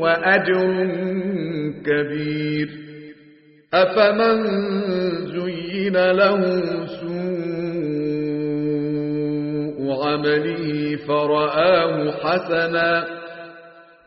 وأجر كبير. أفمن زين له سوء عمله فرآه حسناً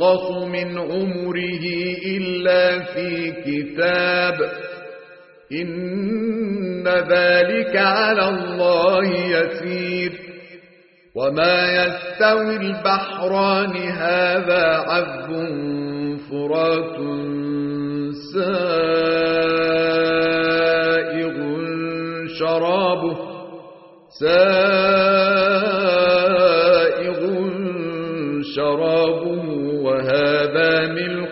ينقص من عمره إلا في كتاب. إن ذلك على الله يسير. وما يستوي البحران هذا عذب فرات سائغ شرابه. سائغ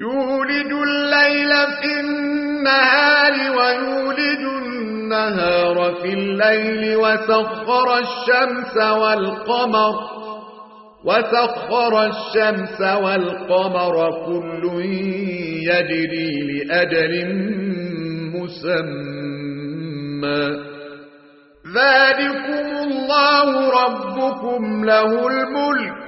يولج الليل في النهار ويولج النهار في الليل وسخر الشمس والقمر وسخر الشمس والقمر كل يجري لأجل مسمى. ذلكم الله ربكم له الملك.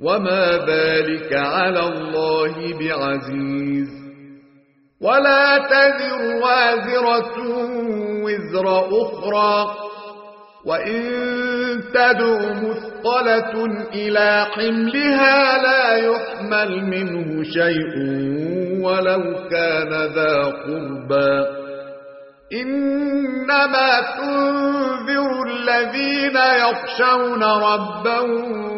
وما ذلك على الله بعزيز ولا تذر وازرة وزر أخرى وإن تدع مثقلة إلى حملها لا يحمل منه شيء ولو كان ذا قربى إنما تنذر الذين يخشون ربهم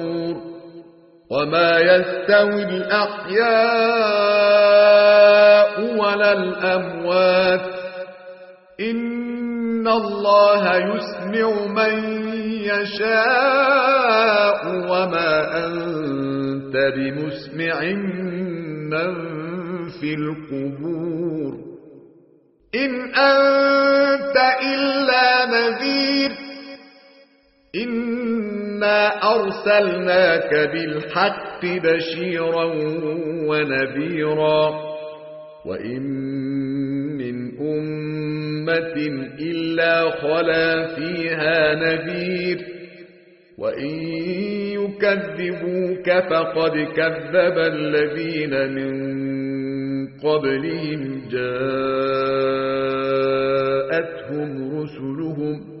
وما يستوي الأحياء ولا الأموات. إن الله يسمع من يشاء وما أنت بمسمع من في القبور. إن أنت إلا نذير. إنا أرسلناك بالحق بشيرا ونذيرا وإن من أمة إلا خلا فيها نذير وإن يكذبوك فقد كذب الذين من قبلهم جاءتهم رسلهم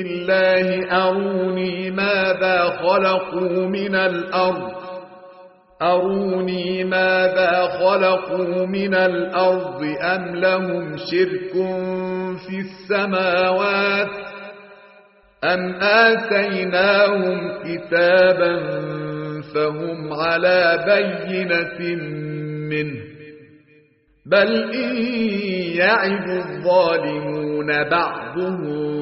الله أروني ماذا خلقوا من الأرض أروني ماذا خلقوا من الأرض أم لهم شرك في السماوات أم آتيناهم كتابا فهم على بينة منه بل إن يعد الظالمون بعضهم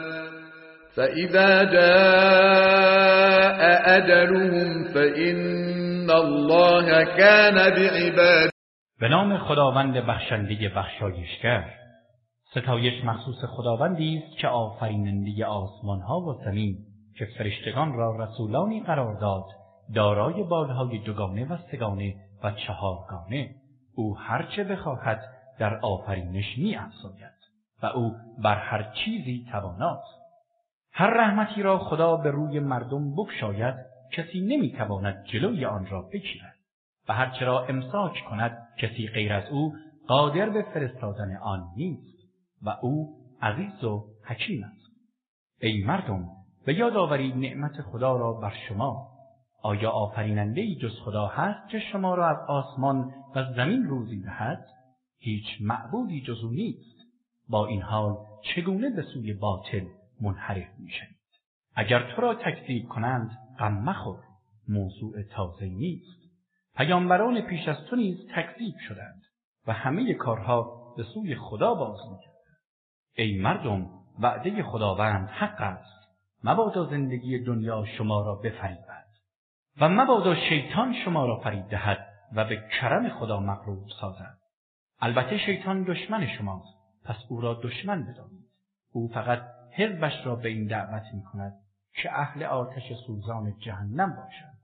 فإذا جاء أجلهم فإن الله كان بعباد به نام خداوند بخشنده بخشایشگر ستایش مخصوص خداوندی است که آفریننده آسمان ها و زمین که فرشتگان را رسولانی قرار داد دارای بالهای دوگانه و سگانه و چهارگانه. او هرچه بخواهد در آفرینش می و او بر هر چیزی تواناست. هر رحمتی را خدا به روی مردم بگشاید کسی نمی‌تواند جلوی آن را بگیرد و هرچه را امساک کند کسی غیر از او قادر به فرستادن آن نیست و او عزیز و حکیم است. ای مردم به یاد آورید نعمت خدا را بر شما. آیا آفریننده ای جز خدا هست که شما را از آسمان و زمین روزی دهد؟ هیچ معبودی جز او نیست. با این حال چگونه به سوی باطل منحرف می‌شوید. اگر تو را تکذیب کنند غم مخور. موضوع تازه نیست. پیامبران پیش از تو نیز تکذیب شدند و همه کارها به سوی خدا باز می‌گردند. ای مردم وعده خداوند حق است. مبادا زندگی دنیا شما را بفریبد و مبادا شیطان شما را فریب دهد و به کرم خدا مغرور سازد. البته شیطان دشمن شماست پس او را دشمن بدانید. او فقط حزبش را به این دعوت می کند که اهل آتش سوزان جهنم باشند.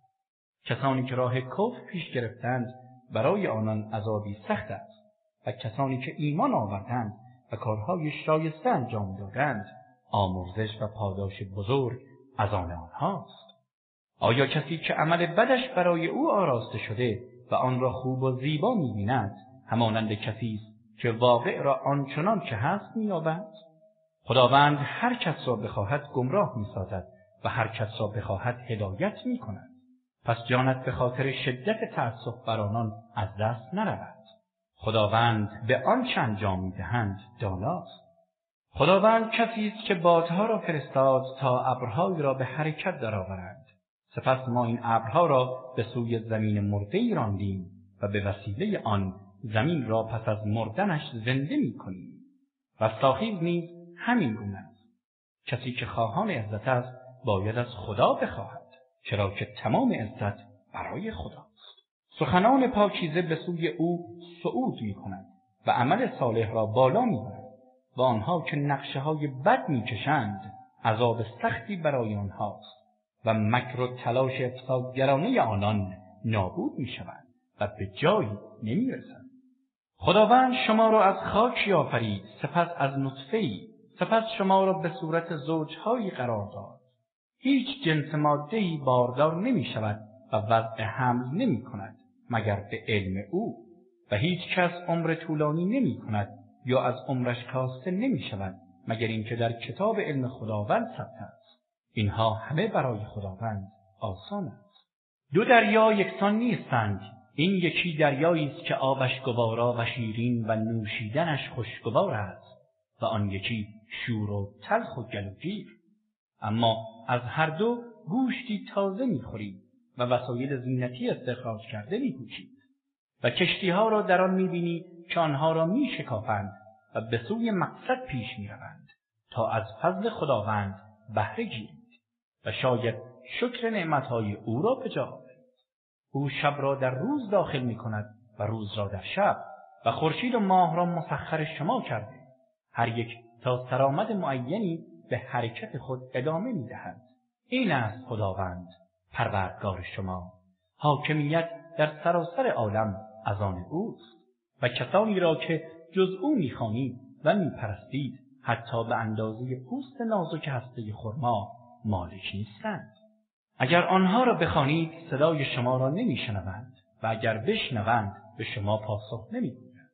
کسانی که راه کفر پیش گرفتند برای آنان عذابی سخت است و کسانی که ایمان آوردند و کارهای شایسته انجام دادند آمرزش و پاداش بزرگ از آن آنهاست. آیا کسی که عمل بدش برای او آراسته شده و آن را خوب و زیبا می‌بیند همانند کسی است که واقع را آنچنان که هست مییابد؟ خداوند هر کس را بخواهد گمراه می‌سازد و هر کس را بخواهد هدایت می‌کند. پس جانت به خاطر شدت تأسف بر آنان از دست نرود. خداوند به آنچه انجام می‌دهند داناست خداوند کسی است که بادها را فرستاد تا ابرهایی را به حرکت درآورند. سپس ما این ابرها را به سوی زمین مرده ای راندیم و به وسیله آن زمین را پس از مردنش زنده می کنیم رستاخیز نیز همین گونه است کسی که خواهان عزت است باید از خدا بخواهد چرا که تمام عزت برای خداست سخنان پاکیزه به سوی او صعود می کند و عمل صالح را بالا می برد و آنها که نقشه های بد می کشند عذاب سختی برای آنهاست و مکر و تلاش افسادگرانه آنان نابود می شود و به جایی نمی رسند. خداوند شما را از خاکی آفرید سپس از نطفه سپس شما را به صورت زوجهایی قرار داد. هیچ جنس مادهی باردار نمی شود و وضع حمل نمی کند مگر به علم او. و هیچ کس عمر طولانی نمی کند یا از عمرش کاسته نمی شود مگر اینکه در کتاب علم خداوند ثبت است. اینها همه برای خداوند آسان است. دو دریا یکسان نیستند. این یکی دریایی است که آبش گوارا و شیرین و نوشیدنش خوشگوار است و آن یکی شور و تلخ و گلوگیر. اما از هر دو گوشتی تازه می‌خورید و وسایل زینتی استخراج کرده میپوشید و کشتی ها را در آن می‌بینی که آنها را میشکافند و به سوی مقصد پیش می‌روند تا از فضل خداوند بهره گیرید و شاید شکر نعمتهای او را به جا او شب را در روز داخل می کند و روز را در شب و خورشید و ماه را مسخر شما کرده. هر یک تا سرآمد معینی به حرکت خود ادامه می دهد. این است خداوند پروردگار شما. حاکمیت در سراسر عالم از آن اوست و کسانی را که جز او می‌خوانید و میپرستید حتی به اندازه پوست نازک هسته خرما مالک نیستند. اگر آنها را بخوانید صدای شما را نمیشنوند و اگر بشنوند به شما پاسخ نمی‌گویند.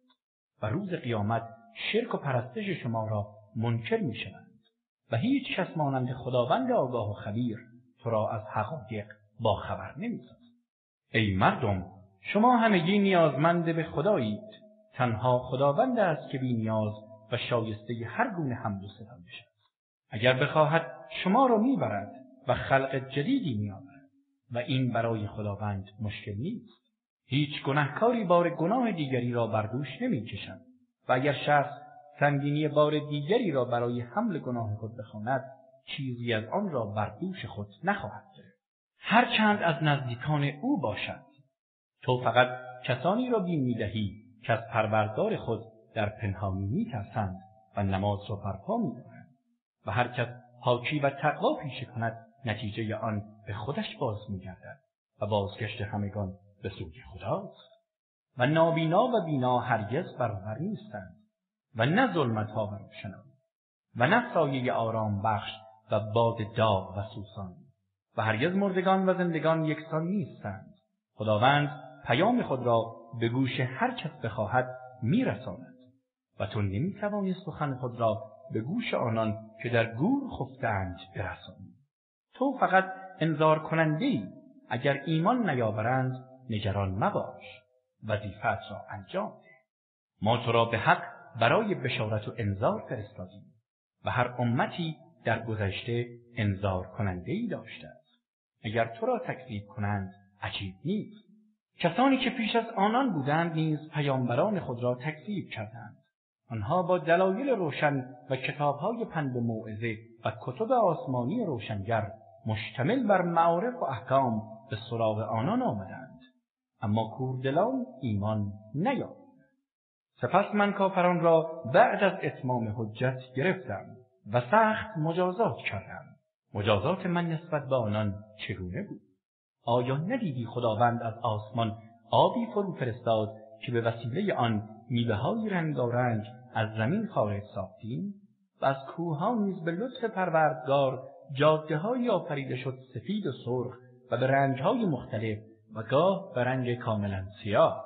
و روز قیامت شرک و پرستش شما را منکر می‌شوند. و هیچ کس مانند خداوند آگاه و خبیر تو را از حقایق با خبر نمی‌سازد. ای مردم شما همگی نیازمند به خدایید. تنها خداوند است که بی نیاز و شایسته هر گونه حمد و اگر بخواهد شما را می‌برد و خلق جدیدی میآورد. و این برای خداوند مشکل نیست. هیچ گناهکاری بار گناه دیگری را بر دوش نمی‌کشد و اگر شخص سنگینی بار دیگری را برای حمل گناه خود بخواند چیزی از آن را بر دوش خود نخواهد گرفت. هرچند از نزدیکان او باشد تو فقط کسانی را بیم می‌دهی که از پروردگار خود در پنهانی میترسند و نماز را برپا میدارند. و هر کس پاکی و تقوا پیشه کند نتیجه آن به خودش باز میگردد و بازگشت همگان به سوی خداست. و نابینا و بینا هرگز برابر نیستند. و نه ظلمت ها و روشنایی و نه سایه آرام بخش و باد داغ و سوزان. و هرگز مردگان و زندگان یکسان نیستند. خداوند پیام خود را به گوش هر کس بخواهد میرساند و تو نمی‌توانی سخن خود را به گوش آنان که در گور خفته‌اند برسانی. تو فقط انذار کننده ای اگر ایمان نیاورند نگران مباش. وظیفه‌ات را انجام ده. ما تو را به حق برای بشارت و انذار فرستادیم و هر امتی در گذشته انذار کننده ای داشته است اگر تو را تکذیب کنند عجیب نیست. کسانی که پیش از آنان بودند نیز پیامبران خود را تکذیب کردند. آنها با دلایل روشن و کتابهای پند و موعظه و کتب آسمانی روشنگر مشتمل بر معارف و احکام به سراغ آنان آمدند. اما کوردلان ایمان نیافت. سپس من کافران را بعد از اتمام حجت گرفتم و سخت مجازات کردم. مجازات من نسبت به آنان چگونه بود؟ آیا ندیدی خداوند از آسمان آبی فرو فرستاد که به وسیله آن میوههای رنگارنگ از زمین خارج ساختیم؟ و از کوهها نیز به لطف پروردگار جاده آفریده شد سفید و سرخ و به رنگهای مختلف و گاه به رنگ کاملا سیاه.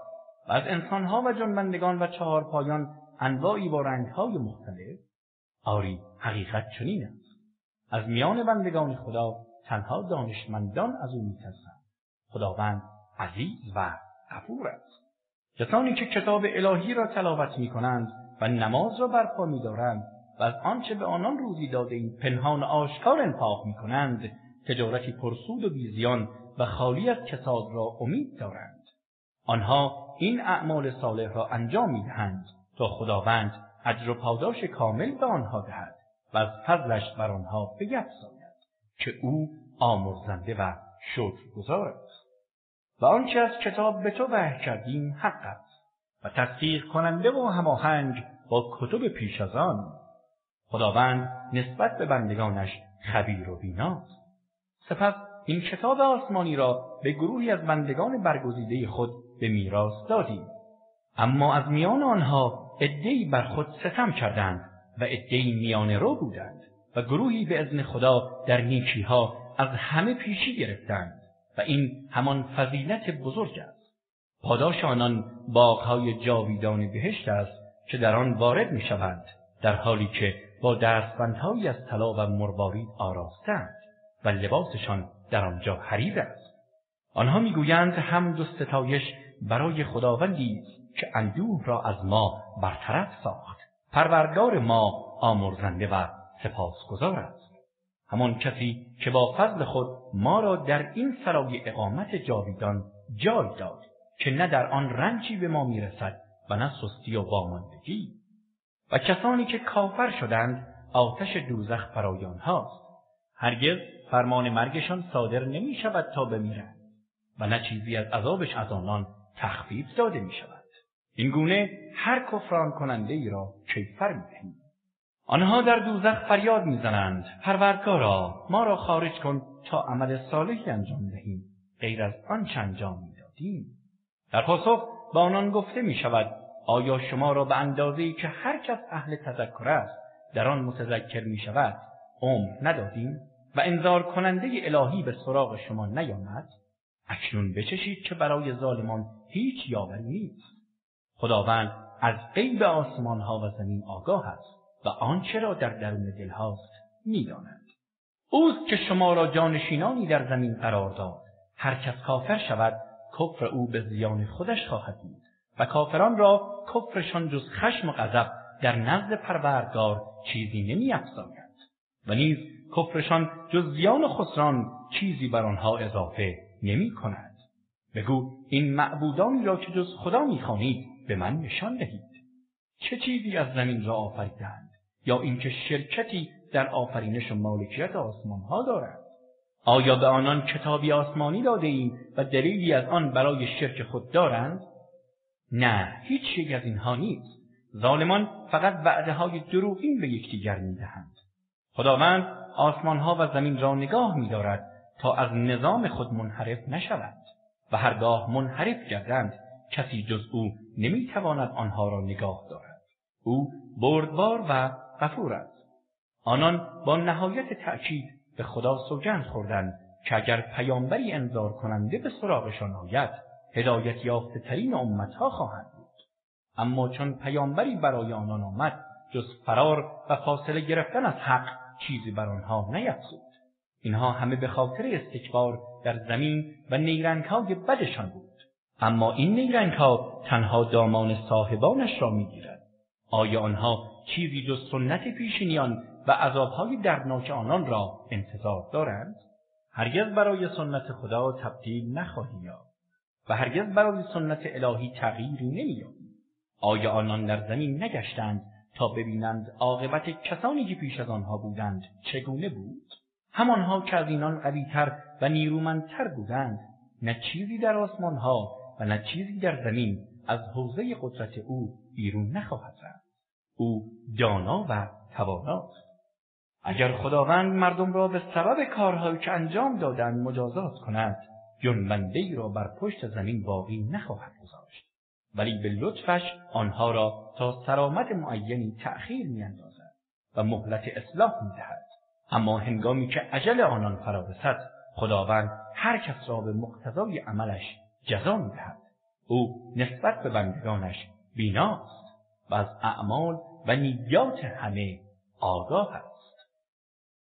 و از انسانها و جنبندگان و چهار پایان انواعی با رنگهای مختلف آری حقیقت چنین است. از میان بندگان خدا تنها دانشمندان از او میترسند. خداوند عزیز و غفور است. کسانی که کتاب الهی را تلاوت می کنند و نماز را برپا می دارند و از آنچه به آنان روزی داده‌ایم پنهان و آشکار انفاق می کنند تجارتی پرسود و بیزیان و خالی از کساد را امید دارند. آنها این اعمال صالح را انجام می دهند تا خداوند اجر و پاداش کامل به آنها دهد و از فضلش بر آنها بیفزاید که او آمرزنده و شکرگزار است. و آنچه از کتاب به تو وحی کردیم حق است و تصدیق کننده و هماهنگ با کتب پیش از آن. خداوند نسبت به بندگانش خبیر و بیناست. سپس این کتاب آسمانی را به گروهی از بندگان برگزیده خود به میراث دادیم. اما از میان آنها عده‌ای بر خود ستم کردند و عده‌ای میان رو بودند و گروهی به اذن خدا در نیکیها از همه پیشی گرفتند و این همان فضیلت بزرگ است. پاداش آنان باغهای جاویدان بهشت است که در آن وارد می شوند در حالی که با دستبندهایی از طلا و مروارید آراسته‌اند و لباسشان در آنجا حریر است. آنها می‌گویند حمد و ستایش برای خداوندی که اندوه را از ما برطرف ساخت. پروردگار ما آمرزنده و سپاسگزار است. همان کسی که با فضل خود ما را در این سرای اقامت جاویدان جای داد که نه در آن رنجی به ما می‌رسد و نه سستی و واماندگی و کسانی که کافر شدند آتش دوزخ برای آنهاست. هرگز فرمان مرگشان صادر نمی شود تا بمیرند و نه چیزی از عذابش از آنان تخفیف داده می شود. این گونه هر کفران کننده ای را کیفر می دهیم. آنها در دوزخ فریاد می‌زنند. پروردگارا ما را خارج کن تا عمل صالحی انجام دهیم. غیر از آنچه انجام می‌دادیم؟ در پاسخ به آنان گفته می شود آیا شما را به اندازه که هر کس اهل تذکر است در آن متذکر می شود عمر ندادیم؟ و انذار کننده الهی به سراغ شما نیامد؟ اکنون بچشید که برای ظالمان هیچ یاوری نیست. خداوند از غیب آسمان ها و زمین آگاه است و آنچه را در درون دل هاست می‌داند. اوست که شما را جانشینانی در زمین قرار داد. هر کس کافر شود کفر او به زیان خودش خواهد بود و کافران را کفرشان جز خشم و غضب در نزد پروردگار چیزی نمی و نیز کفرشان جز زیان و خسران چیزی بر آنها اضافه نمی کند. بگو این معبودانی را که جز خدا می‌خوانید به من نشان دهید. چه چیزی از زمین را آفریدند یا اینکه شرکتی در آفرینش و مالکیت آسمان ها دارد؟ آیا به آنان کتابی آسمانی داده ایم و دلیلی از آن برای شرک خود دارند؟ نه هیچ یک از اینها نیست. ظالمان فقط وعده های دروغین به یکدیگر می‌دهند. خداوند آسمانها و زمین را نگاه می‌دارد تا از نظام خود منحرف نشوند و هرگاه منحرف گردند کسی جز او نمی‌تواند آنها را نگاه دارد. او بردبار و غفور است. آنان با نهایت تأکید به خدا سوگند خوردند که اگر پیامبری انذار کننده به سراغشان آید هدایت یافته ترین امتها خواهند بود. اما چون پیامبری برای آنان آمد جز فرار و فاصله گرفتن از حق چیزی بر آنها نیفزود اینها همه به خاطر استکبار در زمین و نیرنگهای بدشان بود. اما این نیرنگها تنها دامان صاحبانش را می‌گیرد. آیا آنها چیزی جز سنت پیشینیان و عذابهای دردناک آنان را انتظار دارند؟ هرگز برای سنت خدا تبدیل نخواهی یافت و هرگز برای سنت الهی تغییری نمییابی آیا آنان در زمین نگشتند تا ببینند عاقبت کسانی که پیش از آنها بودند چگونه بود؟ همانها که از اینان قویتر و نیرومندتر بودند نه چیزی در آسمانها و نه چیزی در زمین از حوزه قدرت او بیرون نخواهد رفت. او دانا و تواناست. اگر خداوند مردم را به سبب کارهایی که انجام دادند مجازات کند جنبنده ای را بر پشت زمین باقی نخواهد گذاشت. ولی به لطفش آنها را تا سرآمد معینی تأخیر میاندازد و مهلت اصلاح می‌دهد. اما هنگامی که اجل آنان فرا رسد خداوند هر کس را به مقتضای عملش جزا می‌دهد. او نسبت به بندگانش بیناست و از اعمال و نیات همه آگاه است.